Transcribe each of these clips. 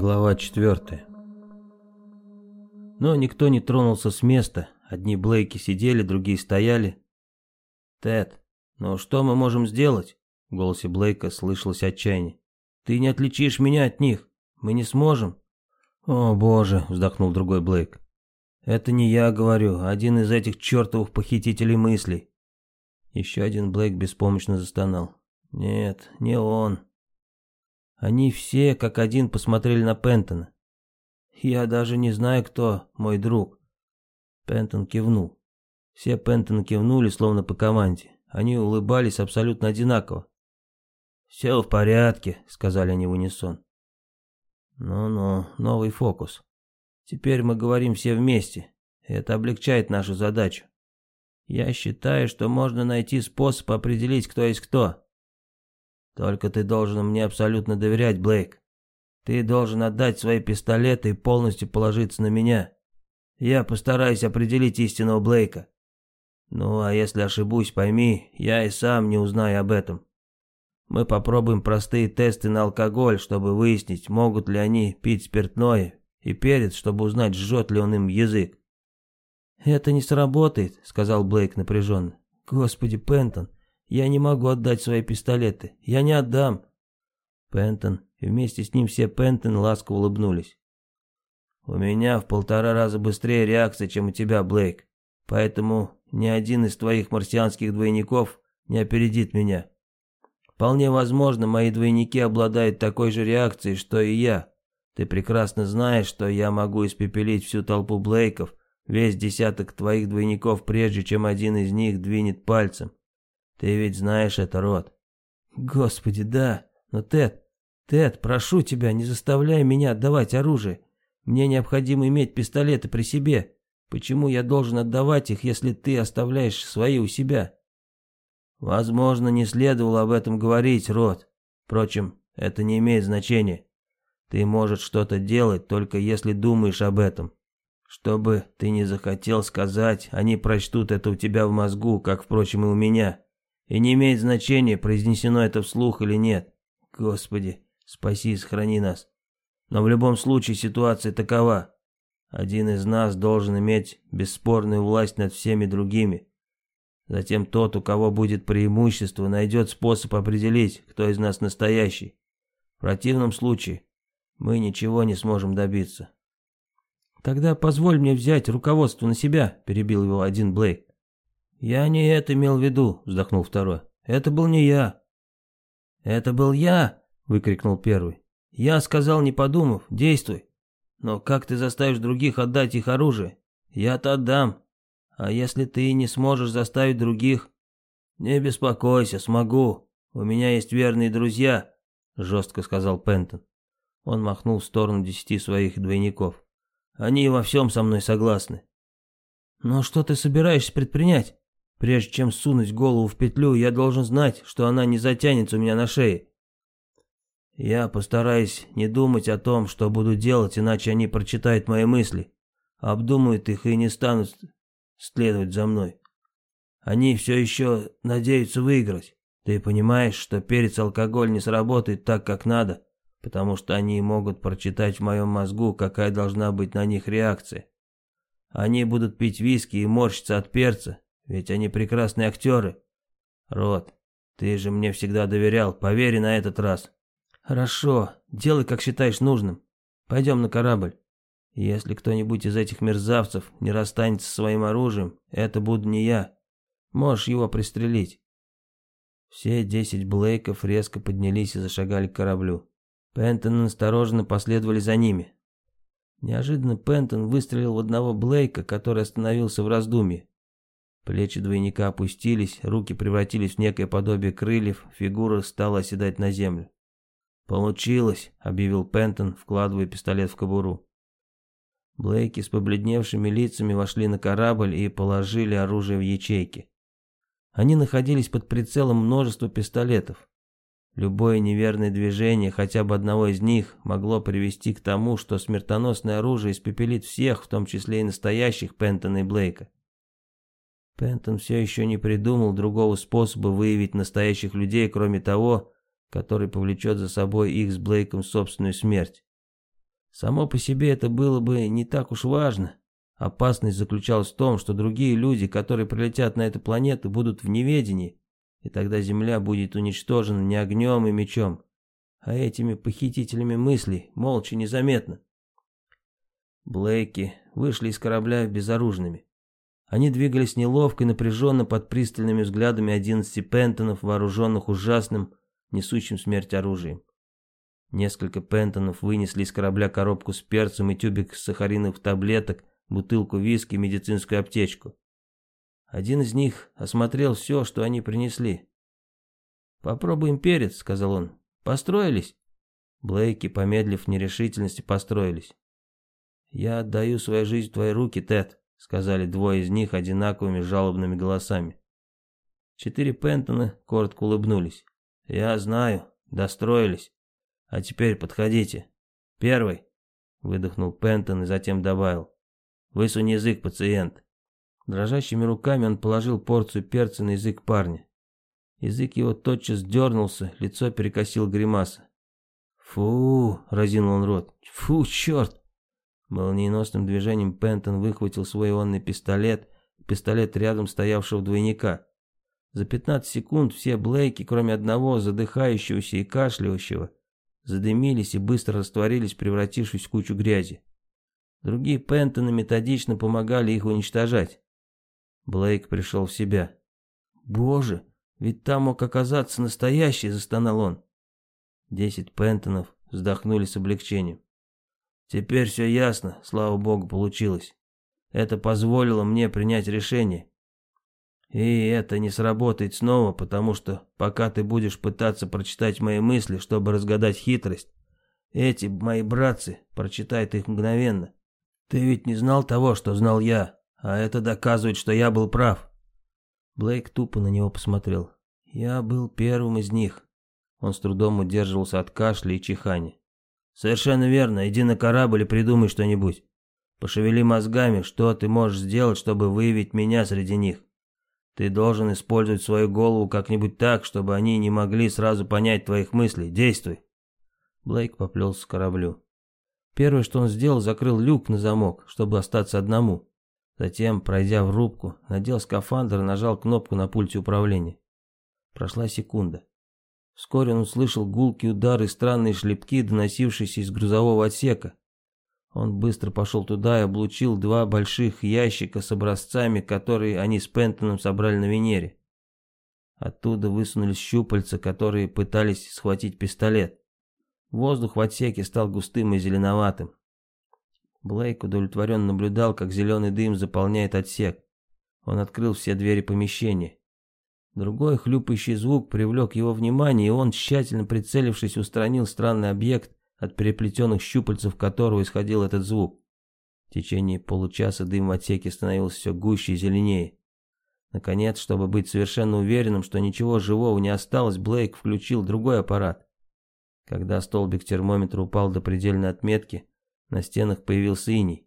Глава 4 Но никто не тронулся с места. Одни Блейки сидели, другие стояли. «Тед, ну что мы можем сделать?» В голосе Блейка слышалось отчаяние. «Ты не отличишь меня от них. Мы не сможем». «О, боже», — вздохнул другой Блейк. «Это не я говорю, один из этих чертовых похитителей мыслей». Еще один Блейк беспомощно застонал. «Нет, не он». Они все, как один, посмотрели на Пентона. «Я даже не знаю, кто мой друг». Пентон кивнул. Все Пентоны кивнули, словно по команде. Они улыбались абсолютно одинаково. «Все в порядке», — сказали они в унисон. «Ну-ну, новый фокус. Теперь мы говорим все вместе. Это облегчает нашу задачу. Я считаю, что можно найти способ определить, кто есть кто. Только ты должен мне абсолютно доверять, Блейк. Ты должен отдать свои пистолеты и полностью положиться на меня. Я постараюсь определить истинного Блейка. Ну, а если ошибусь, пойми, я и сам не узнаю об этом. Мы попробуем простые тесты на алкоголь, чтобы выяснить, могут ли они пить спиртное, и перец, чтобы узнать, жжет ли он им язык. «Это не сработает», — сказал Блейк напряженно. «Господи, Пентон, я не могу отдать свои пистолеты. Я не отдам. Пентон и вместе с ним все Пентон ласково улыбнулись. У меня в полтора раза быстрее реакция, чем у тебя, Блейк. Поэтому ни один из твоих марсианских двойников не опередит меня. Вполне возможно, мои двойники обладают такой же реакцией, что и я. Ты прекрасно знаешь, что я могу испепелить всю толпу Блейков, весь десяток твоих двойников, прежде чем один из них двинет пальцем. Ты ведь знаешь это, Рот. Господи, да. Но Тед, Тед, прошу тебя, не заставляй меня отдавать оружие. Мне необходимо иметь пистолеты при себе. Почему я должен отдавать их, если ты оставляешь свои у себя? Возможно, не следовало об этом говорить, Рот. Впрочем, это не имеет значения. Ты можешь что-то делать, только если думаешь об этом. Что бы ты ни захотел сказать, они прочтут это у тебя в мозгу, как, впрочем, и у меня. И не имеет значения, произнесено это вслух или нет. Господи, спаси и сохрани нас. Но в любом случае ситуация такова. Один из нас должен иметь бесспорную власть над всеми другими. Затем тот, у кого будет преимущество, найдет способ определить, кто из нас настоящий. В противном случае мы ничего не сможем добиться. «Тогда позволь мне взять руководство на себя», — перебил его один Блейк. «Я не это имел в виду», — вздохнул второй. «Это был не я». «Это был я!» — выкрикнул первый. «Я сказал, не подумав, действуй. Но как ты заставишь других отдать их оружие? Я-то отдам. А если ты не сможешь заставить других...» «Не беспокойся, смогу. У меня есть верные друзья», — жестко сказал Пентон. Он махнул в сторону десяти своих двойников. «Они во всем со мной согласны». «Но что ты собираешься предпринять?» Прежде чем сунуть голову в петлю, я должен знать, что она не затянется у меня на шее. Я постараюсь не думать о том, что буду делать, иначе они прочитают мои мысли, обдумают их и не станут следовать за мной. Они все еще надеются выиграть. Ты понимаешь, что перец-алкоголь не сработает так, как надо, потому что они могут прочитать в моем мозгу, какая должна быть на них реакция. Они будут пить виски и морщиться от перца, ведь они прекрасные актеры. Рот, ты же мне всегда доверял, поверь на этот раз. Хорошо, делай, как считаешь нужным. Пойдем на корабль. Если кто-нибудь из этих мерзавцев не расстанется со своим оружием, это буду не я. Можешь его пристрелить. Все десять Блейков резко поднялись и зашагали к кораблю. Пентон осторожно последовали за ними. Неожиданно Пентон выстрелил в одного Блейка, который остановился в раздумье. Плечи двойника опустились, руки превратились в некое подобие крыльев, фигура стала оседать на землю. «Получилось», — объявил Пентон, вкладывая пистолет в кобуру. Блейки с побледневшими лицами вошли на корабль и положили оружие в ячейки. Они находились под прицелом множества пистолетов. Любое неверное движение хотя бы одного из них могло привести к тому, что смертоносное оружие испепелит всех, в том числе и настоящих Пентона и Блейка. Пентон все еще не придумал другого способа выявить настоящих людей, кроме того, который повлечет за собой их с Блейком собственную смерть. Само по себе это было бы не так уж важно. Опасность заключалась в том, что другие люди, которые прилетят на эту планету, будут в неведении, и тогда Земля будет уничтожена не огнем и мечом, а этими похитителями мыслей, молча, незаметно. Блейки вышли из корабля безоружными. Они двигались неловко и напряженно под пристальными взглядами одиннадцати пентонов, вооруженных ужасным, несущим смерть оружием. Несколько пентонов вынесли из корабля коробку с перцем и тюбик сахариновых таблеток, бутылку виски и медицинскую аптечку. Один из них осмотрел все, что они принесли. «Попробуем перец», — сказал он. «Построились?» Блейки, помедлив в нерешительности, построились. «Я отдаю свою жизнь в твои руки, Тед», — сказали двое из них одинаковыми жалобными голосами. Четыре Пентона коротко улыбнулись. «Я знаю, достроились. А теперь подходите. Первый», — выдохнул Пентон и затем добавил. «Высунь язык, пациент». Дрожащими руками он положил порцию перца на язык парня. Язык его тотчас дернулся, лицо перекосил гримаса. «Фу!» — разинул он рот. «Фу, черт!» Молниеносным движением Пентон выхватил свой ионный пистолет, пистолет рядом стоявшего двойника. За 15 секунд все Блейки, кроме одного задыхающегося и кашляющего, задымились и быстро растворились, превратившись в кучу грязи. Другие Пентоны методично помогали их уничтожать. Блейк пришел в себя. «Боже, ведь там мог оказаться настоящий», — застонал он. Десять Пентонов вздохнули с облегчением. «Теперь все ясно, слава богу, получилось. Это позволило мне принять решение. И это не сработает снова, потому что пока ты будешь пытаться прочитать мои мысли, чтобы разгадать хитрость, эти мои братцы прочитают их мгновенно. Ты ведь не знал того, что знал я, а это доказывает, что я был прав. Блейк тупо на него посмотрел. Я был первым из них. Он с трудом удерживался от кашля и чихания. Совершенно верно, иди на корабль и придумай что-нибудь. Пошевели мозгами, что ты можешь сделать, чтобы выявить меня среди них. Ты должен использовать свою голову как-нибудь так, чтобы они не могли сразу понять твоих мыслей. Действуй. Блейк поплелся к кораблю. Первое, что он сделал, закрыл люк на замок, чтобы остаться одному. Затем, пройдя в рубку, надел скафандр и нажал кнопку на пульте управления. Прошла секунда. Вскоре он услышал гулкие удары и странные шлепки, доносившиеся из грузового отсека. Он быстро пошел туда и облучил два больших ящика с образцами, которые они с Пентоном собрали на Венере. Оттуда высунулись щупальца, которые пытались схватить пистолет. Воздух в отсеке стал густым и зеленоватым. Блейк удовлетворенно наблюдал, как зеленый дым заполняет отсек. Он открыл все двери помещения. Другой хлюпающий звук привлек его внимание, и он, тщательно прицелившись, устранил странный объект, от переплетенных щупальцев которого исходил этот звук. В течение получаса дым в отсеке становился все гуще и зеленее. Наконец, чтобы быть совершенно уверенным, что ничего живого не осталось, Блейк включил другой аппарат. Когда столбик термометра упал до предельной отметки, на стенах появился иней.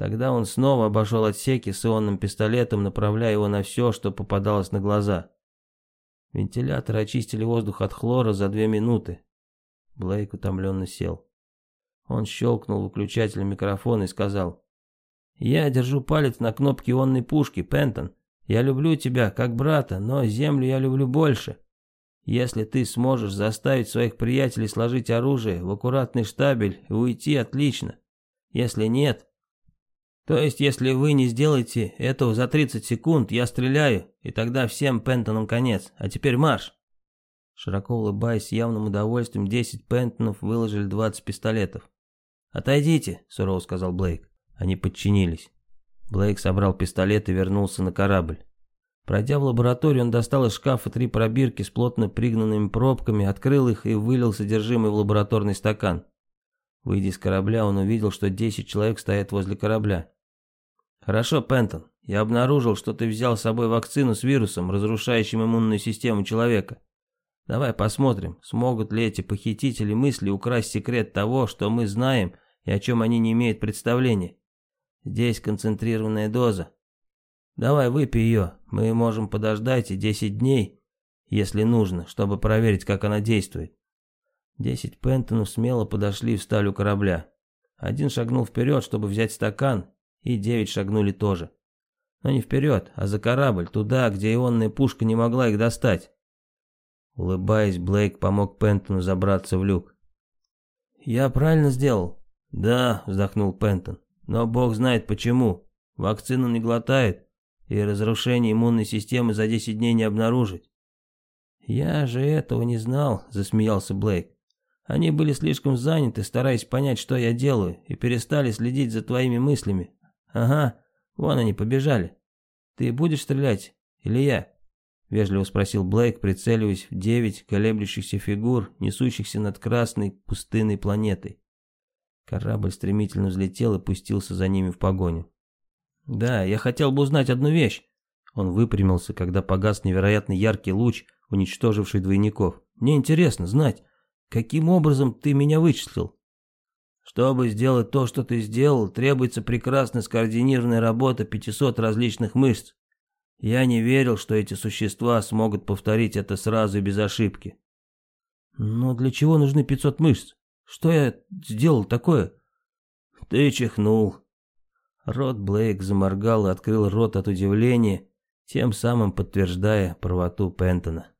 Тогда он снова обошел отсеки с ионным пистолетом, направляя его на все, что попадалось на глаза. Вентиляторы очистили воздух от хлора за две минуты, Блейк утомленно сел. Он щелкнул выключателем микрофона и сказал. «Я держу палец на кнопке ионной пушки, Пентон. Я люблю тебя, как брата, но землю я люблю больше. Если ты сможешь заставить своих приятелей сложить оружие в аккуратный штабель и уйти, отлично. Если нет... То есть, если вы не сделаете этого за 30 секунд, я стреляю, и тогда всем Пентонам конец. А теперь марш!» Широко улыбаясь с явным удовольствием, десять пентонов выложили двадцать пистолетов. «Отойдите», — сурово сказал Блейк. Они подчинились. Блейк собрал пистолет и вернулся на корабль. Пройдя в лабораторию, он достал из шкафа три пробирки с плотно пригнанными пробками, открыл их и вылил содержимое в лабораторный стакан. Выйдя из корабля, он увидел, что десять человек стоят возле корабля. «Хорошо, Пентон, я обнаружил, что ты взял с собой вакцину с вирусом, разрушающим иммунную систему человека. Давай посмотрим, смогут ли эти похитители мысли украсть секрет того, что мы знаем и о чем они не имеют представления. Здесь концентрированная доза. Давай выпей ее, мы можем подождать и 10 дней, если нужно, чтобы проверить, как она действует. Десять пентонов смело подошли и встали у корабля. Один шагнул вперед, чтобы взять стакан, и девять шагнули тоже. Но не вперед, а за корабль, туда, где ионная пушка не могла их достать. Улыбаясь, Блейк помог Пентону забраться в люк. «Я правильно сделал?» «Да», — вздохнул Пентон. «Но бог знает почему. Вакцину не глотает, и разрушение иммунной системы за 10 дней не обнаружить». «Я же этого не знал», — засмеялся Блейк. «Они были слишком заняты, стараясь понять, что я делаю, и перестали следить за твоими мыслями. Ага, вон они побежали. Ты будешь стрелять или я?» Вежливо спросил Блейк, прицеливаясь в девять колеблющихся фигур, несущихся над красной пустынной планетой. Корабль стремительно взлетел и пустился за ними в погоню. «Да, я хотел бы узнать одну вещь». Он выпрямился, когда погас невероятно яркий луч, уничтоживший двойников. «Мне интересно знать, каким образом ты меня вычислил?» «Чтобы сделать то, что ты сделал, требуется прекрасно скоординированная работа 500 различных мышц. Я не верил, что эти существа смогут повторить это сразу и без ошибки. Но для чего нужны 500 мышц? Что я сделал такое? Ты чихнул. Рот Блейк заморгал и открыл рот от удивления, тем самым подтверждая правоту Пентона.